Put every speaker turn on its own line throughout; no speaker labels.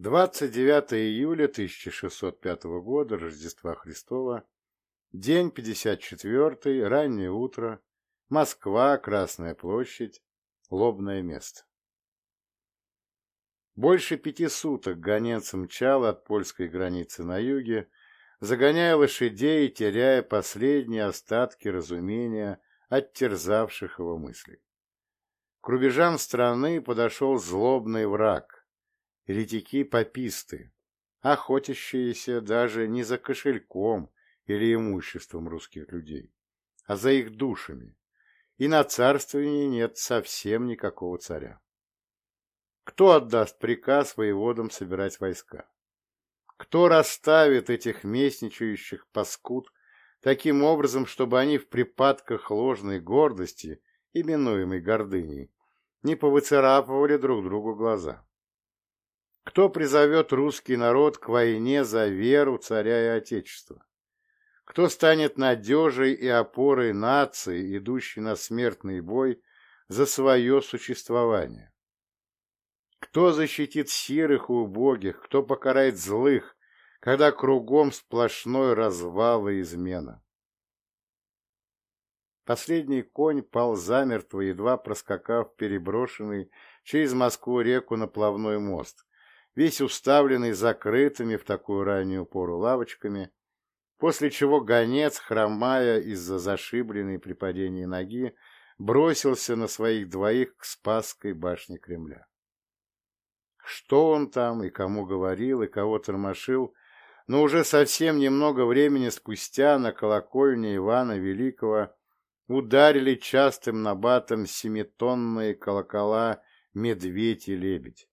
29 июля 1605 года, Рождества Христова, день 54, раннее утро, Москва, Красная площадь, лобное место. Больше пяти суток гонец мчал от польской границы на юге, загоняя лошадей и теряя последние остатки разумения от терзавших его мыслей. К рубежам страны подошел злобный враг, еретики-пописты, охотящиеся даже не за кошельком или имуществом русских людей, а за их душами, и на царствовании нет совсем никакого царя. Кто отдаст приказ воеводам собирать войска? Кто расставит этих местничающих паскуд таким образом, чтобы они в припадках ложной гордости, именуемой гордыней, не повыцарапывали друг другу глаза? Кто призовет русский народ к войне за веру царя и отечества? Кто станет надежей и опорой нации, идущей на смертный бой за свое существование? Кто защитит сирых и убогих, кто покарает злых, когда кругом сплошной развал и измена? Последний конь пал замертво, едва проскакав переброшенный через Москву реку на плавной мост, весь уставленный закрытыми в такую раннюю пору лавочками, после чего гонец, хромая из-за зашибленной при падении ноги, бросился на своих двоих к Спасской башне Кремля. Что он там и кому говорил, и кого тормошил, но уже совсем немного времени спустя на колокольне Ивана Великого ударили частым набатом семитонные колокола «Медведь и лебедь».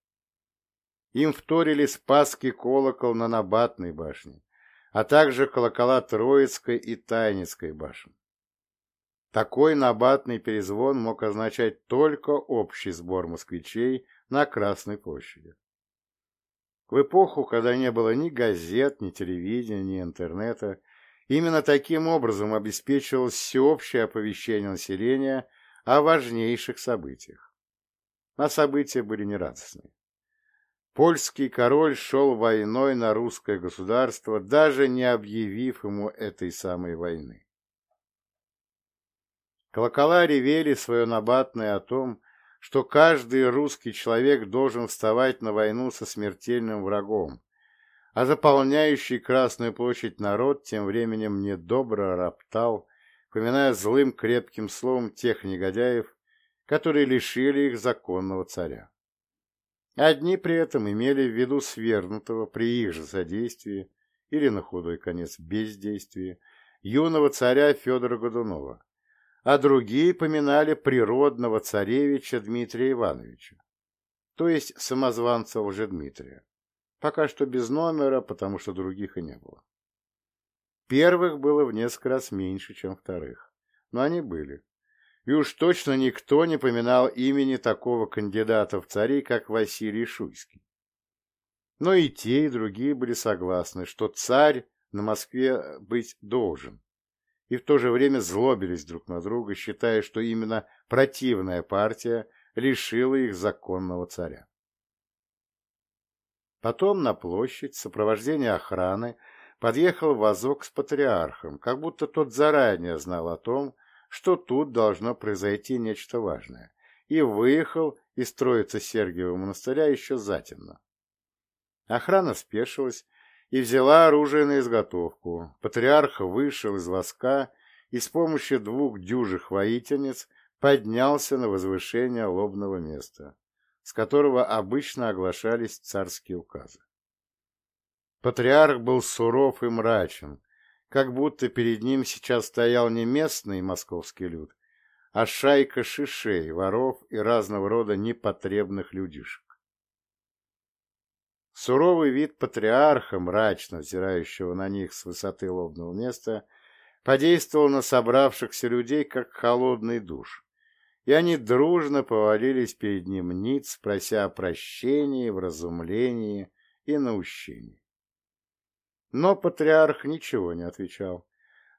Им вторили Спасский колокол на Набатной башне, а также колокола Троицкой и Тайницкой башен. Такой набатный перезвон мог означать только общий сбор москвичей на Красной площади. В эпоху, когда не было ни газет, ни телевидения, ни интернета, именно таким образом обеспечивалось всеобщее оповещение населения о важнейших событиях. А события были нерадостные. Польский король шел войной на русское государство, даже не объявив ему этой самой войны. Колокола ревели свое набатное о том, что каждый русский человек должен вставать на войну со смертельным врагом, а заполняющий Красную площадь народ тем временем недобро роптал, поминая злым крепким словом тех негодяев, которые лишили их законного царя. Одни при этом имели в виду свергнутого при их же содействии или на худой конец бездействии юного царя Федора Годунова, а другие поминали природного царевича Дмитрия Ивановича, то есть самозванца Лжедмитрия, пока что без номера, потому что других и не было. Первых было в несколько раз меньше, чем вторых, но они были и уж точно никто не поминал имени такого кандидата в цари, как Василий Шуйский. Но и те, и другие были согласны, что царь на Москве быть должен, и в то же время злобились друг на друга, считая, что именно противная партия лишила их законного царя. Потом на площадь в охраны подъехал вазок с патриархом, как будто тот заранее знал о том, что тут должно произойти нечто важное, и выехал из Троицы Сергиева монастыря еще затемно. Охрана спешилась и взяла оружие на изготовку. Патриарх вышел из воска и с помощью двух дюжих воительниц поднялся на возвышение лобного места, с которого обычно оглашались царские указы. Патриарх был суров и мрачен, как будто перед ним сейчас стоял не местный московский люд, а шайка шишей, воров и разного рода непотребных людишек. Суровый вид патриарха, мрачно взирающего на них с высоты лобного места, подействовал на собравшихся людей, как холодный душ, и они дружно повалились перед ним ниц, прося о прощении, вразумлении и наущении. Но патриарх ничего не отвечал,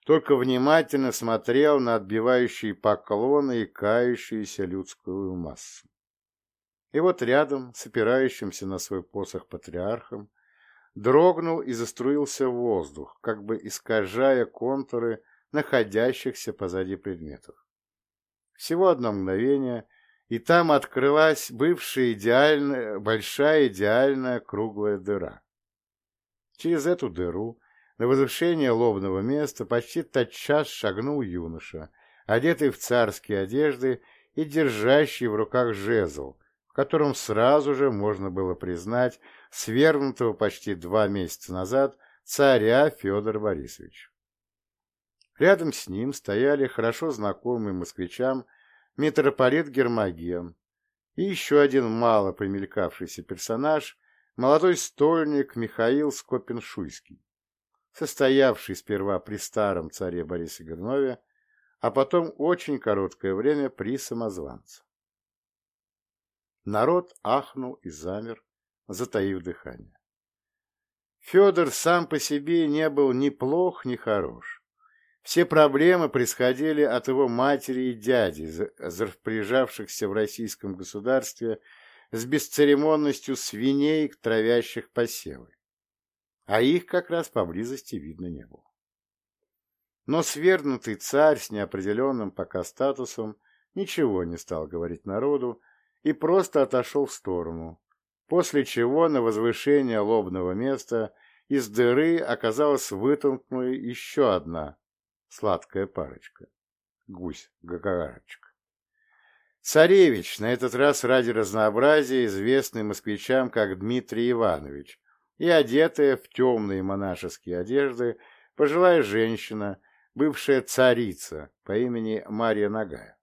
только внимательно смотрел на отбивающие поклоны и кающуюся людскую массу. И вот рядом, с опирающимся на свой посох патриархом, дрогнул и заструился воздух, как бы искажая контуры находящихся позади предметов. Всего одно мгновение, и там открылась бывшая идеальная, большая идеальная круглая дыра. Через эту дыру на возвышение лобного места почти тотчас шагнул юноша, одетый в царские одежды и держащий в руках жезл, в котором сразу же можно было признать свергнутого почти два месяца назад царя Федора Борисовича. Рядом с ним стояли хорошо знакомый москвичам митрополит Гермоген и еще один мало примелькавшийся персонаж, молодой стольник Михаил Скопин-Шуйский, состоявший сперва при старом царе Борисе Годунове, а потом очень короткое время при самозванце. Народ ахнул и замер, затаив дыхание. Федор сам по себе не был ни плох, ни хорош. Все проблемы происходили от его матери и дяди, распоряжавшихся в российском государстве с бесцеремонностью свиней, травящих посевы. А их как раз поблизости видно не было. Но свергнутый царь с неопределенным пока статусом ничего не стал говорить народу и просто отошел в сторону, после чего на возвышение лобного места из дыры оказалась вытолкнута еще одна сладкая парочка — гусь-гагарочка. Царевич, на этот раз ради разнообразия, известный москвичам как Дмитрий Иванович, и одетая в темные монашеские одежды пожилая женщина, бывшая царица по имени Мария Нагая.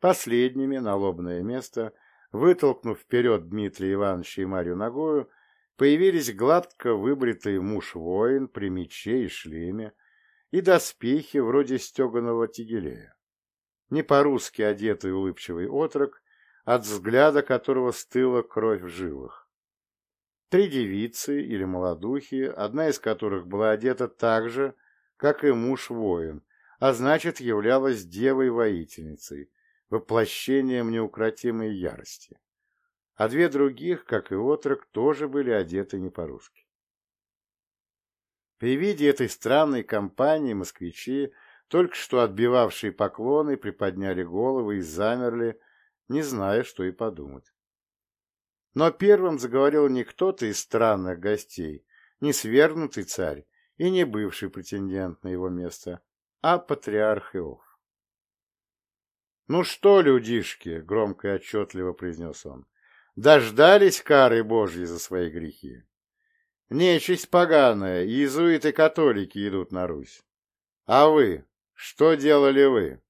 Последними на лобное место – Вытолкнув вперед Дмитрия Ивановича и Марию ногою, появились гладко выбритый муж-воин при мече и шлеме и доспехи вроде стеганого тигелея. Не по-русски одетый улыбчивый отрок, от взгляда которого стыла кровь в жилах. Три девицы или молодухи, одна из которых была одета так же, как и муж-воин, а значит, являлась девой-воительницей, воплощением неукротимой ярости, а две других, как и отрок, тоже были одеты не по-русски. При виде этой странной компании москвичи, только что отбивавшие поклоны, приподняли головы и замерли, не зная, что и подумать. Но первым заговорил не кто-то из странных гостей, не свергнутый царь и не бывший претендент на его место, а патриарх Иов. «Ну что, людишки!» — громко и отчетливо произнес он. «Дождались кары Божьей за свои грехи. Нечисть поганая, иезуиты-католики идут на Русь. А вы? Что делали вы?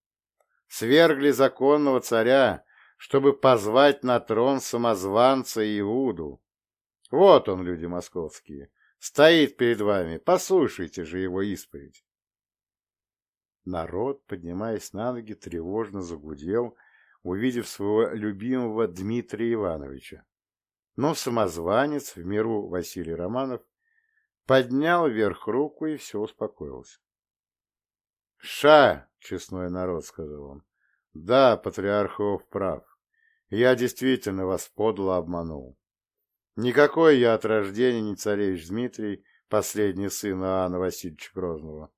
Свергли законного царя, чтобы позвать на трон самозванца Иуду. Вот он, люди московские, стоит перед вами, послушайте же его исповедь. Народ, поднимаясь на ноги, тревожно загудел, увидев своего любимого Дмитрия Ивановича. Но самозванец, в миру Василий Романов, поднял вверх руку и все успокоился. — Ша, честной народ, — сказал он, — да, патриархов прав. Я действительно вас подло обманул. Никакой я от рождения не царевич Дмитрий, последний сын Иоанна Васильевича Грозного,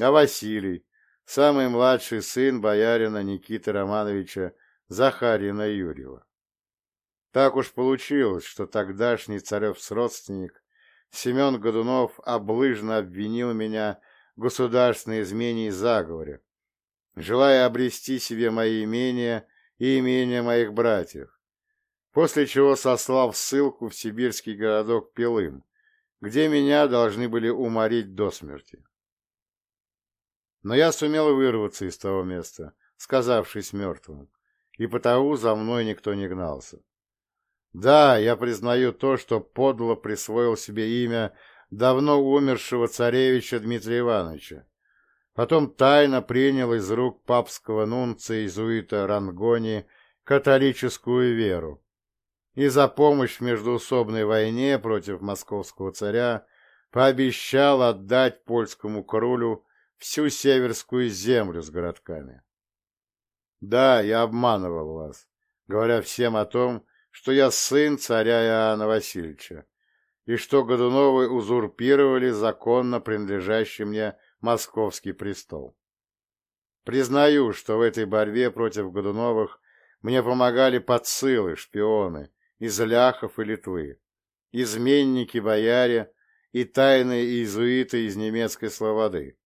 а Василий, самый младший сын боярина Никиты Романовича Захарина Юрьева. Так уж получилось, что тогдашний царев-родственник Семен Годунов облыжно обвинил меня государственной измене и заговоре, желая обрести себе мои имения и имения моих братьев, после чего сослал ссылку в сибирский городок Пилым, где меня должны были уморить до смерти. Но я сумел вырваться из того места, сказавшись мертвым, и потому за мной никто не гнался. Да, я признаю то, что подло присвоил себе имя давно умершего царевича Дмитрия Ивановича. Потом тайно принял из рук папского нунца иезуита Рангони католическую веру и за помощь в междуусобной войне против московского царя пообещал отдать польскому королю всю северскую землю с городками. Да, я обманывал вас, говоря всем о том, что я сын царя Иоанна Васильевича, и что Годуновы узурпировали законно принадлежащий мне московский престол. Признаю, что в этой борьбе против Годуновых мне помогали подсылы, шпионы из Ляхов и Литвы, изменники-бояре и тайные иезуиты из немецкой слободы,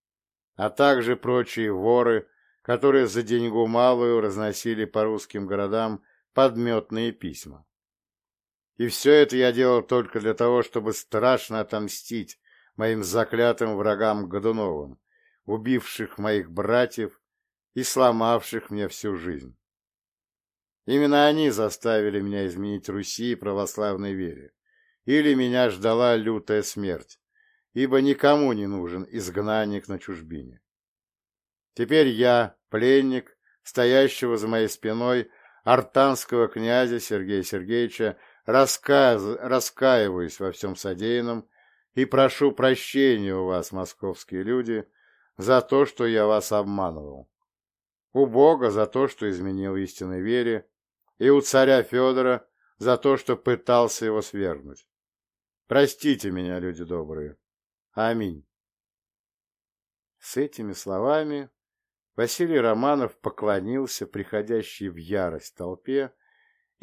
а также прочие воры, которые за деньгу малую разносили по русским городам подметные письма. И все это я делал только для того, чтобы страшно отомстить моим заклятым врагам Годуновым, убивших моих братьев и сломавших мне всю жизнь. Именно они заставили меня изменить Руси и православной вере. Или меня ждала лютая смерть, ибо никому не нужен изгнанник на чужбине. Теперь я, пленник, стоящего за моей спиной, артанского князя Сергея Сергеевича, раска... раскаиваюсь во всем содеянном и прошу прощения у вас, московские люди, за то, что я вас обманывал. У Бога за то, что изменил истинной вере, и у царя Федора за то, что пытался его свергнуть. Простите меня, люди добрые. Аминь. С этими словами Василий Романов поклонился приходящей в ярость толпе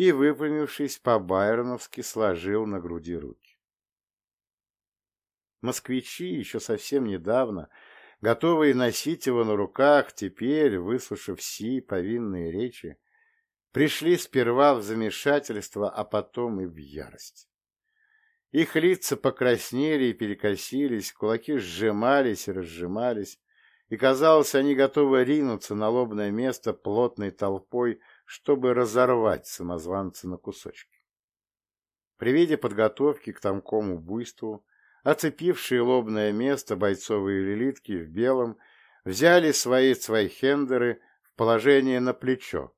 и, выпрямившись по-байроновски, сложил на груди руки. Москвичи еще совсем недавно, готовые носить его на руках, теперь, выслушав си повинные речи, пришли сперва в замешательство, а потом и в ярость. Их лица покраснели и перекосились, кулаки сжимались и разжимались, и, казалось, они готовы ринуться на лобное место плотной толпой, чтобы разорвать самозванца на кусочки. При виде подготовки к тамкому буйству, оцепившие лобное место бойцовые лилитки в белом взяли свои цвайхендеры в положение на плечо,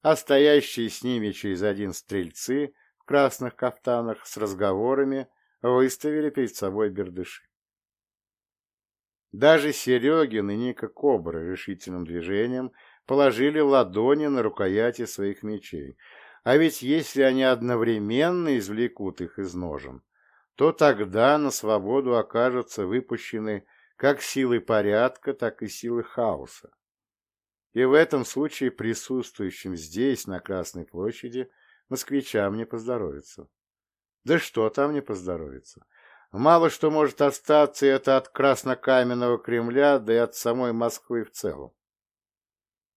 а стоящие с ними через один стрельцы в красных кафтанах с разговорами выставили перед собой бердыши. Даже Серегин и Ника Кобра решительным движением положили ладони на рукояти своих мечей, а ведь если они одновременно извлекут их из ножен, то тогда на свободу окажутся выпущены как силы порядка, так и силы хаоса. И в этом случае присутствующим здесь, на Красной площади, москвичам не поздоровится. Да что там не поздоровится? Мало что может остаться это от краснокаменного Кремля, да и от самой Москвы в целом.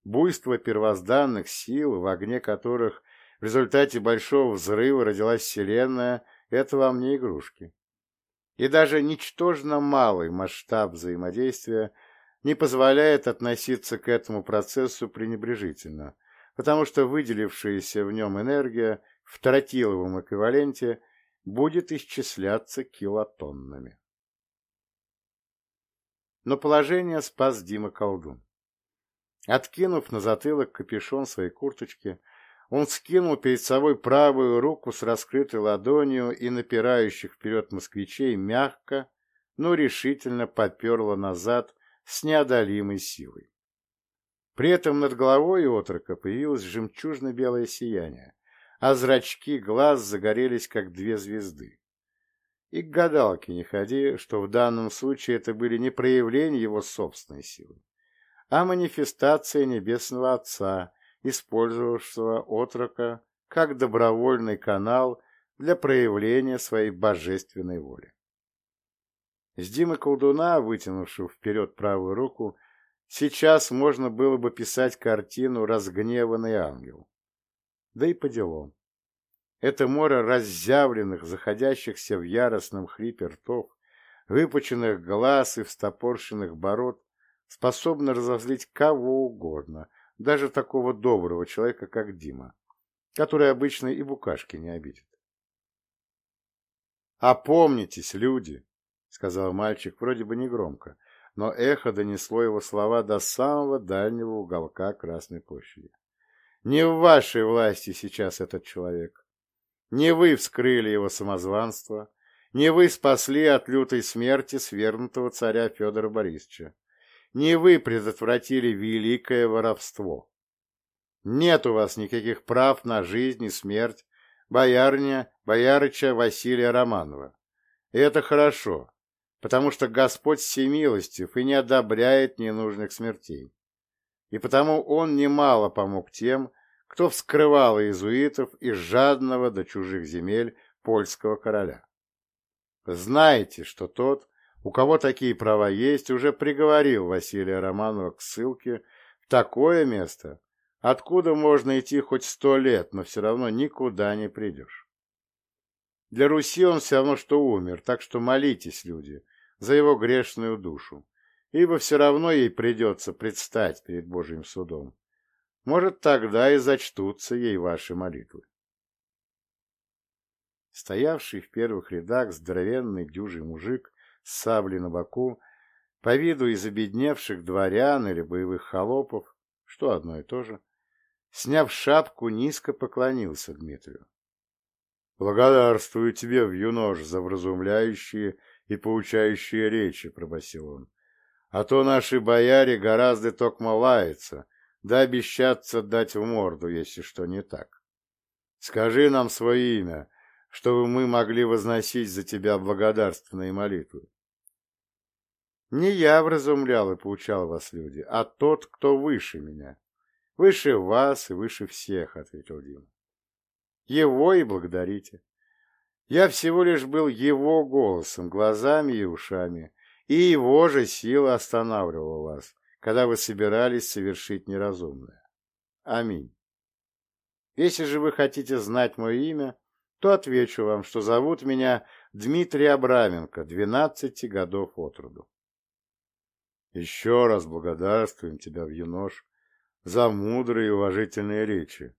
Буйство первозданных сил, в огне которых в результате большого взрыва родилась Вселенная, это вам не игрушки. И даже ничтожно малый масштаб взаимодействия не позволяет относиться к этому процессу пренебрежительно, потому что выделившаяся в нем энергия в тротиловом эквиваленте будет исчисляться килотоннами. Но положение спас Дима Колдун. Откинув на затылок капюшон своей курточки, он скинул перед собой правую руку с раскрытой ладонью и напирающих вперед москвичей мягко, но решительно поперло назад с неодолимой силой. При этом над головой отрока появилось жемчужно-белое сияние, а зрачки глаз загорелись, как две звезды. И к гадалке не ходи, что в данном случае это были не проявления его собственной силы, а манифестация Небесного Отца, использовавшего отрока как добровольный канал для проявления своей божественной воли. С Димы Колдуна, вытянувшего вперед правую руку, сейчас можно было бы писать картину «Разгневанный ангел». Да и по делам. Это море разъявленных, заходящихся в яростном хрипе ртов, выпученных глаз и встопорщенных бород способно разозлить кого угодно, даже такого доброго человека, как Дима, который обычно и букашки не обидит. «Опомнитесь, люди!» сказал мальчик вроде бы негромко, но эхо донесло его слова до самого дальнего уголка Красной площади. Не в вашей власти сейчас этот человек. Не вы вскрыли его самозванство, не вы спасли от лютой смерти свергнутого царя Федора Борисовича. Не вы предотвратили великое воровство. Нет у вас никаких прав на жизнь и смерть боярня, боярыча Василия Романова. И это хорошо, потому что Господь всемилостив и не одобряет ненужных смертей. И потому он немало помог тем, кто вскрывал иезуитов из жадного до чужих земель польского короля. Знаете, что тот, у кого такие права есть, уже приговорил Василия Романова к ссылке в такое место, откуда можно идти хоть сто лет, но все равно никуда не придешь. Для Руси он все равно, что умер, так что молитесь, люди, за его грешную душу, ибо все равно ей придется предстать перед Божьим судом. Может, тогда и зачтутся ей ваши молитвы. Стоявший в первых рядах здоровенный дюжий мужик с саблей на боку, по виду из обедневших дворян или боевых холопов, что одно и то же, сняв шапку, низко поклонился Дмитрию. — Благодарствую тебе, вьюнож, за вразумляющие и поучающие речи, — пробасил он. — А то наши бояре гораздо токмо лаются, да обещаться дать в морду, если что не так. Скажи нам свое имя, чтобы мы могли возносить за тебя благодарственные молитвы. Не я вразумлял и поучал вас, люди, а тот, кто выше меня. Выше вас и выше всех, — ответил Дима. Его и благодарите. Я всего лишь был его голосом, глазами и ушами, и его же сила останавливала вас, когда вы собирались совершить неразумное. Аминь. Если же вы хотите знать мое имя, то отвечу вам, что зовут меня Дмитрий Абраменко, двенадцати годов от роду. Еще раз благодарствуем тебя, Вьюнош, за мудрые и уважительные речи.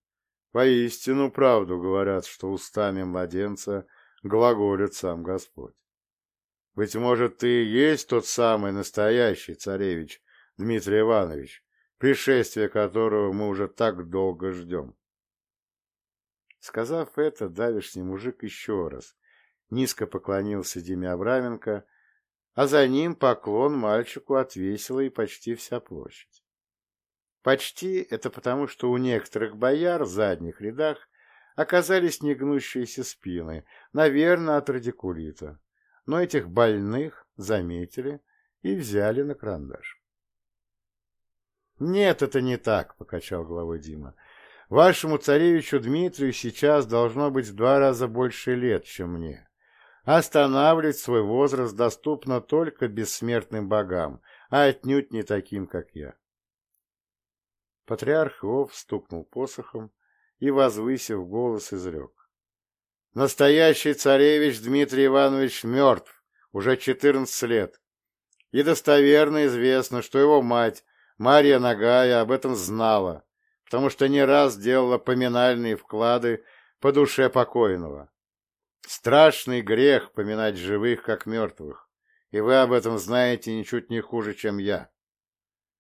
Поистину правду говорят, что устами младенца глаголит сам Господь. Быть может, ты и есть тот самый настоящий царевич Дмитрий Иванович, пришествие которого мы уже так долго ждем. Сказав это, давишний мужик еще раз низко поклонился Диме Абраменко а за ним поклон мальчику отвесила и почти вся площадь. Почти это потому, что у некоторых бояр в задних рядах оказались негнущиеся спины, наверное, от радикулита, но этих больных заметили и взяли на карандаш. «Нет, это не так», — покачал головой Дима. «Вашему царевичу Дмитрию сейчас должно быть в два раза больше лет, чем мне. Останавливать свой возраст доступно только бессмертным богам, а отнюдь не таким, как я. Патриарх Иов стукнул посохом и, возвысив голос, изрек. Настоящий царевич Дмитрий Иванович мертв уже четырнадцать лет, и достоверно известно, что его мать, Марья Нагая, об этом знала, потому что не раз делала поминальные вклады по душе покойного. Страшный грех поминать живых, как мертвых, и вы об этом знаете ничуть не хуже, чем я.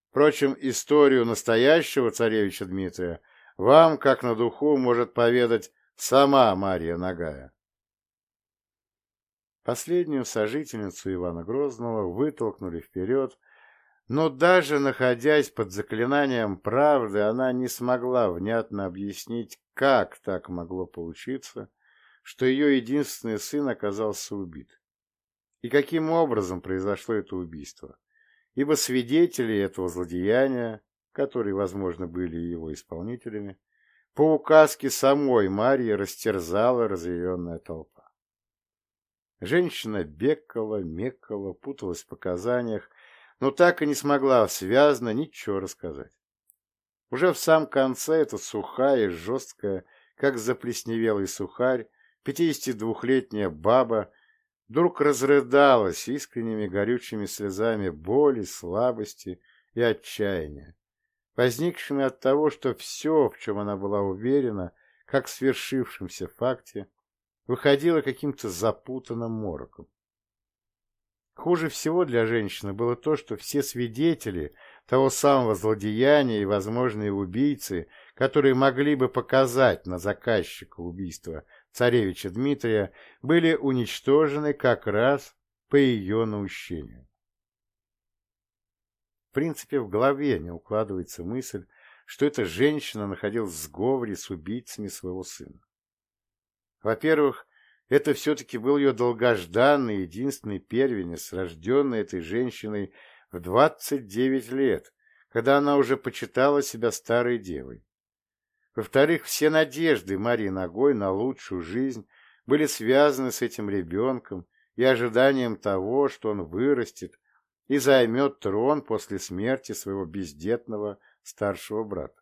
Впрочем, историю настоящего царевича Дмитрия вам, как на духу, может поведать сама Мария Нагая. Последнюю сожительницу Ивана Грозного вытолкнули вперед, но даже находясь под заклинанием правды, она не смогла внятно объяснить, как так могло получиться, что ее единственный сын оказался убит. И каким образом произошло это убийство? Ибо свидетели этого злодеяния, которые, возможно, были его исполнителями, по указке самой Марии растерзала разъяренная толпа. Женщина бекала, мекала, путалась в показаниях, но так и не смогла связно ничего рассказать. Уже в самом конце эта сухая и жесткая, как заплесневелый сухарь, Пятидесятидвухлетняя баба вдруг разрыдалась искренними горючими слезами боли, слабости и отчаяния, возникшими от того, что все, в чем она была уверена, как в свершившемся факте, выходило каким-то запутанным мороком. Хуже всего для женщины было то, что все свидетели того самого злодеяния и возможные убийцы, которые могли бы показать на заказчика убийства царевича Дмитрия были уничтожены как раз по ее наущению. В принципе, в голове не укладывается мысль, что эта женщина находилась в сговоре с убийцами своего сына. Во-первых, это все-таки был ее долгожданный единственный первенец, рожденный этой женщиной в 29 лет, когда она уже почитала себя старой девой. Во-вторых, все надежды Марии Ногой на лучшую жизнь были связаны с этим ребенком и ожиданием того, что он вырастет и займет трон после смерти своего бездетного старшего брата.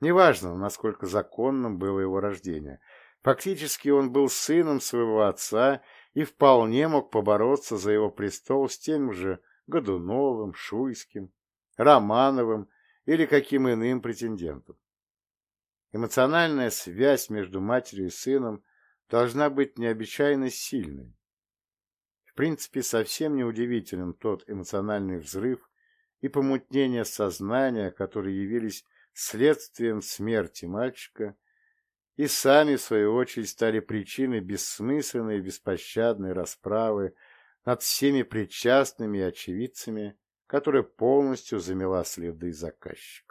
Неважно, насколько законным было его рождение, фактически он был сыном своего отца и вполне мог побороться за его престол с тем же Годуновым, Шуйским, Романовым или каким иным претендентом. Эмоциональная связь между матерью и сыном должна быть необычайно сильной. В принципе, совсем неудивителен тот эмоциональный взрыв и помутнение сознания, которые явились следствием смерти мальчика и сами, в свою очередь, стали причиной бессмысленной и беспощадной расправы над всеми причастными и очевидцами, которая полностью замела следы заказчиков.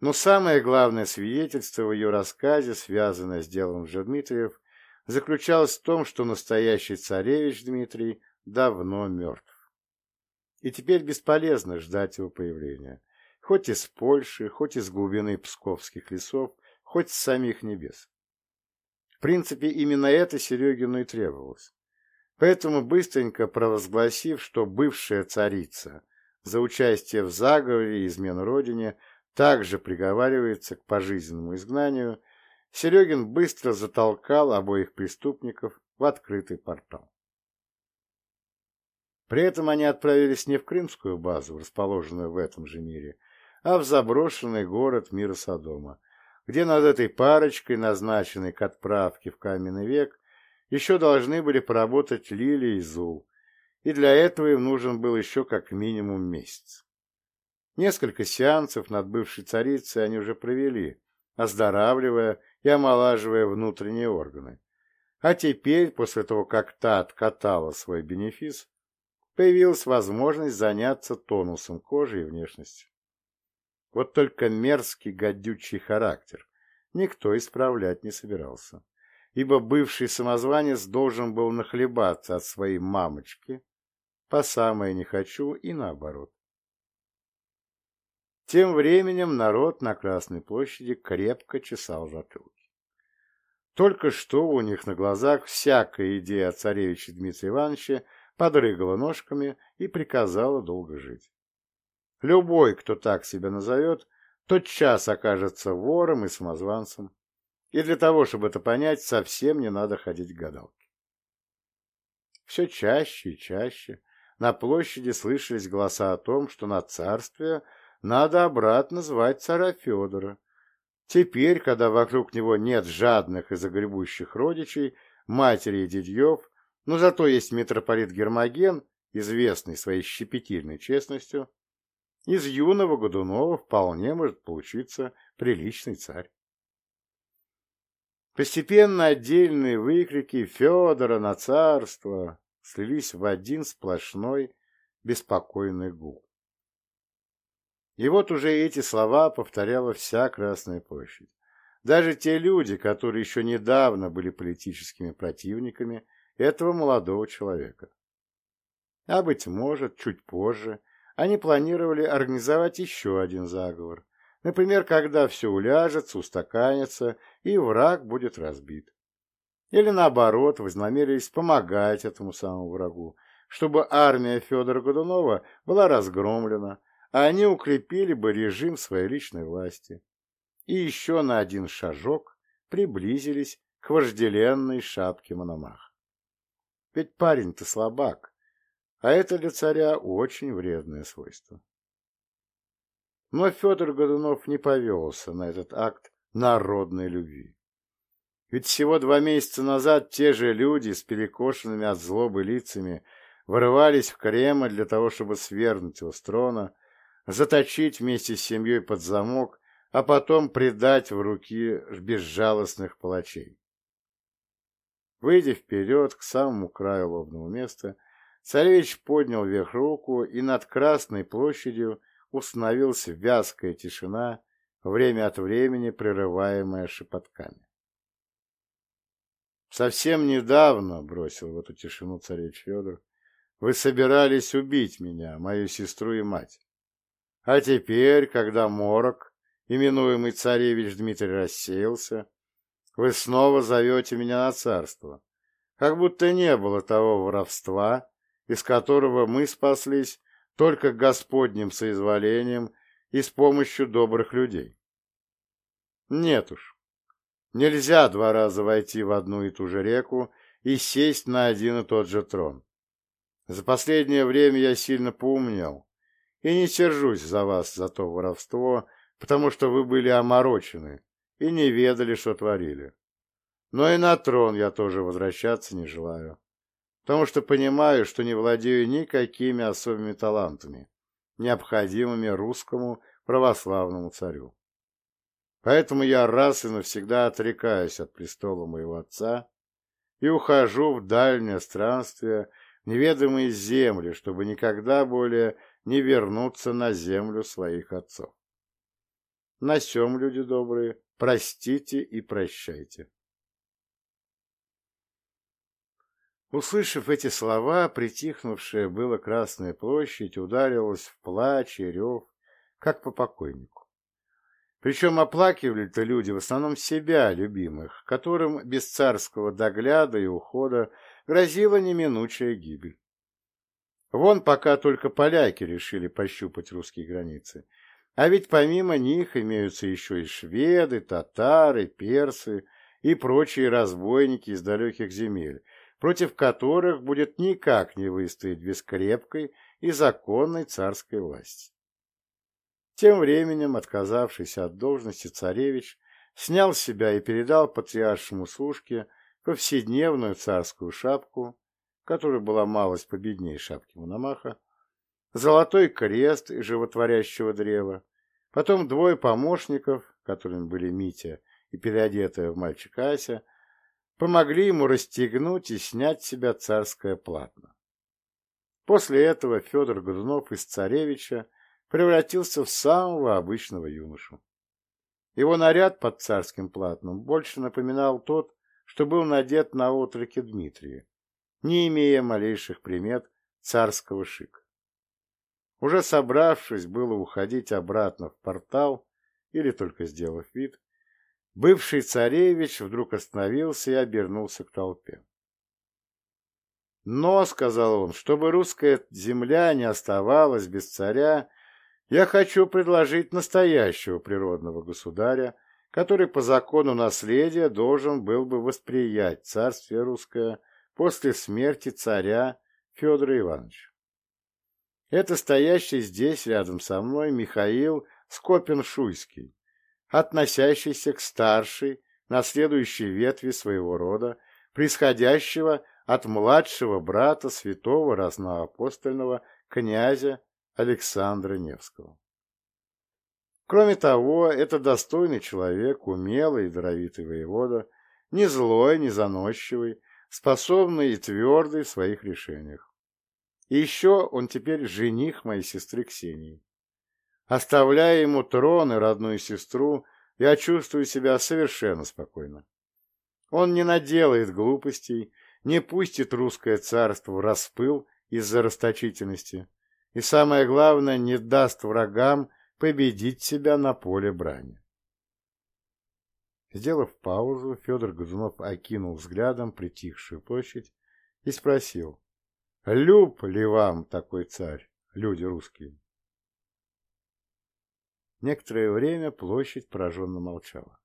Но самое главное свидетельство в ее рассказе, связанное с делом Дмитриев, заключалось в том, что настоящий царевич Дмитрий давно мертв. И теперь бесполезно ждать его появления, хоть из Польши, хоть из глубины псковских лесов, хоть с самих небес. В принципе, именно это Серегину и требовалось. Поэтому, быстренько провозгласив, что бывшая царица за участие в заговоре и измену родине также приговаривается к пожизненному изгнанию, Серегин быстро затолкал обоих преступников в открытый портал. При этом они отправились не в крымскую базу, расположенную в этом же мире, а в заброшенный город мира Содома, где над этой парочкой, назначенной к отправке в каменный век, еще должны были поработать Лили и Зул, и для этого им нужен был еще как минимум месяц. Несколько сеансов над бывшей царицей они уже провели, оздоравливая и омолаживая внутренние органы. А теперь, после того, как та откатала свой бенефис, появилась возможность заняться тонусом кожи и внешностью. Вот только мерзкий гадючий характер никто исправлять не собирался, ибо бывший самозванец должен был нахлебаться от своей мамочки, по самое не хочу и наоборот. Тем временем народ на Красной площади крепко чесал затылки. Только что у них на глазах всякая идея о царевиче Дмитрия Ивановича подрыгала ножками и приказала долго жить. Любой, кто так себя назовет, тот час окажется вором и самозванцем. И для того, чтобы это понять, совсем не надо ходить к гадалке. Все чаще и чаще на площади слышались голоса о том, что на царствие надо обратно звать царя Федора. Теперь, когда вокруг него нет жадных и загребущих родичей, матери и дядьев, но зато есть митрополит Гермоген, известный своей щепетильной честностью, из юного Годунова вполне может получиться приличный царь. Постепенно отдельные выкрики Федора на царство слились в один сплошной беспокойный гул. И вот уже эти слова повторяла вся Красная площадь. Даже те люди, которые еще недавно были политическими противниками этого молодого человека. А, быть может, чуть позже они планировали организовать еще один заговор. Например, когда все уляжется, устаканится, и враг будет разбит. Или наоборот, вознамерились помогать этому самому врагу, чтобы армия Федора Годунова была разгромлена, они укрепили бы режим своей личной власти. И еще на один шажок приблизились к вожделенной шапке Мономах. Ведь парень-то слабак, а это для царя очень вредное свойство. Но Федор Годунов не повелся на этот акт народной любви. Ведь всего два месяца назад те же люди с перекошенными от злобы лицами вырывались в Кремль для того, чтобы свергнуть его с трона, заточить вместе с семьей под замок, а потом предать в руки безжалостных палачей. Выйдя вперед к самому краю лобного места, царевич поднял вверх руку, и над Красной площадью установилась вязкая тишина время от времени прерываемое шепотками. «Совсем недавно», — бросил в эту тишину царевич Федор, — «вы собирались убить меня, мою сестру и мать. А теперь, когда морок, именуемый царевич Дмитрий, рассеялся, вы снова зовете меня на царство, как будто не было того воровства, из которого мы спаслись только Господним соизволением и с помощью добрых людей. Нет уж, нельзя два раза войти в одну и ту же реку и сесть на один и тот же трон. За последнее время я сильно поумнел, и не сержусь за вас за то воровство, потому что вы были оморочены и не ведали, что творили. Но и на трон я тоже возвращаться не желаю потому что понимаю, что не владею никакими особыми талантами, необходимыми русскому православному царю. Поэтому я раз и навсегда отрекаюсь от престола моего отца и ухожу в дальнее странствие, неведомые земли, чтобы никогда более не вернуться на землю своих отцов. На сем, люди добрые, простите и прощайте. Услышав эти слова, притихнувшая была Красная площадь ударилась в плач и рев, как по покойнику. Причем оплакивали-то люди в основном себя, любимых, которым без царского догляда и ухода грозила неминучая гибель. Вон пока только поляки решили пощупать русские границы. А ведь помимо них имеются еще и шведы, татары, персы и прочие разбойники из далеких земель, против которых будет никак не выстоять без крепкой и законной царской власти. Тем временем, отказавшийся от должности царевич, снял с себя и передал патриаршему служке повседневную царскую шапку, которая была малость победнее шапки Мономаха, золотой крест из животворящего древа, потом двое помощников, которыми были Митя и переодетая в мальчика Ася, помогли ему расстегнуть и снять с себя царское платно. После этого Федор Годунов из царевича превратился в самого обычного юношу. Его наряд под царским платном больше напоминал тот, что был надет на отроке Дмитрия, не имея малейших примет царского шика. Уже собравшись было уходить обратно в портал, или только сделав вид, Бывший царевич вдруг остановился и обернулся к толпе. «Но, — сказал он, — чтобы русская земля не оставалась без царя, я хочу предложить настоящего природного государя, который по закону наследия должен был бы восприять царствие русское после смерти царя Федора Ивановича. Это стоящий здесь рядом со мной Михаил Скопин-Шуйский, относящийся к старшей, наследующей ветви своего рода, происходящего от младшего брата святого разноапостольного князя Александра Невского. Кроме того, это достойный человек, умелый и даровитый воевода, не злой, не заносчивый, способный и твердый в своих решениях. И еще он теперь жених моей сестры Ксении. Оставляя ему трон и родную сестру, я чувствую себя совершенно спокойно. Он не наделает глупостей, не пустит русское царство в распыл из-за расточительности и, самое главное, не даст врагам победить себя на поле брани. Сделав паузу, Федор Годунов окинул взглядом притихшую площадь и спросил, «Люб ли вам такой царь, люди русские?» Некоторое время площадь пораженно молчала.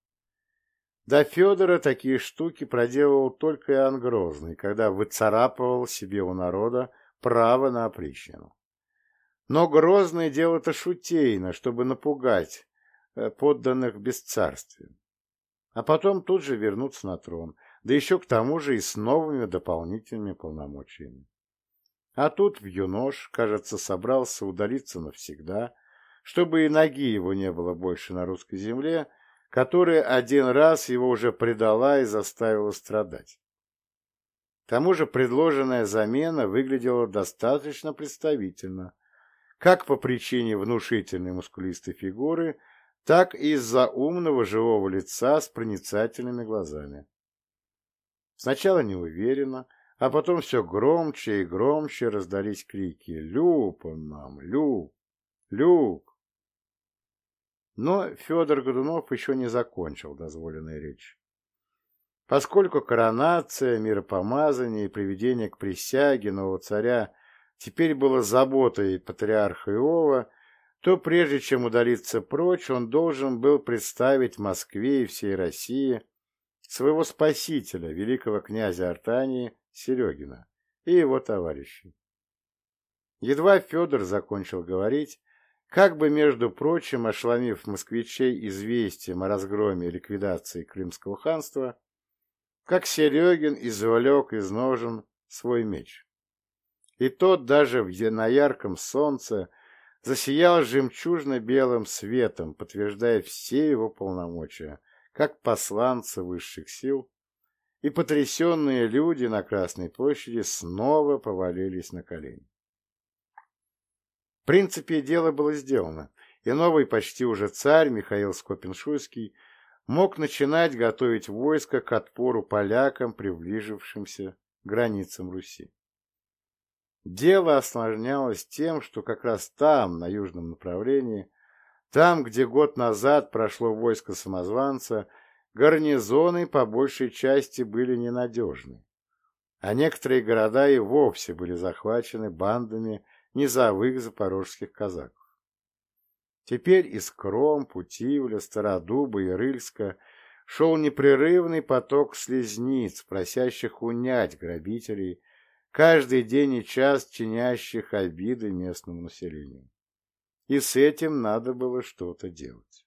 До Федора такие штуки проделывал только Иоанн Грозный, когда выцарапывал себе у народа право на опричнину. Но Грозный делал это шутейно, чтобы напугать э, подданных бесцарствием. А потом тут же вернуться на трон, да еще к тому же и с новыми дополнительными полномочиями. А тут в юнош, кажется, собрался удалиться навсегда, чтобы и ноги его не было больше на русской земле, которая один раз его уже предала и заставила страдать. К тому же предложенная замена выглядела достаточно представительно, как по причине внушительной мускулистой фигуры, так и из-за умного живого лица с проницательными глазами. Сначала неуверенно, а потом все громче и громче раздались крики «Люб он нам! Люб! Люб!» Но Федор Годунов еще не закончил дозволенной речь. Поскольку коронация, миропомазание и приведение к присяге нового царя теперь было заботой патриарха Иова, то прежде чем удалиться прочь, он должен был представить Москве и всей России своего спасителя, великого князя Артании Серегина и его товарищей. Едва Федор закончил говорить, как бы, между прочим, ошеломив москвичей известием о разгроме и ликвидации Крымского ханства, как Серегин извлек из ножен свой меч. И тот даже на ярком солнце засиял жемчужно-белым светом, подтверждая все его полномочия, как посланца высших сил, и потрясенные люди на Красной площади снова повалились на колени. В принципе, дело было сделано, и новый почти уже царь Михаил Скопин-Шуйский мог начинать готовить войско к отпору полякам, приближившимся к границам Руси. Дело осложнялось тем, что как раз там, на южном направлении, там, где год назад прошло войско самозванца, гарнизоны по большей части были ненадежны, а некоторые города и вовсе были захвачены бандами низовых запорожских казаков. Теперь из Кром, Путивля, Стародуба и Рыльска шел непрерывный поток слезниц, просящих унять грабителей, каждый день и час чинящих обиды местному населению. И с этим надо было что-то делать.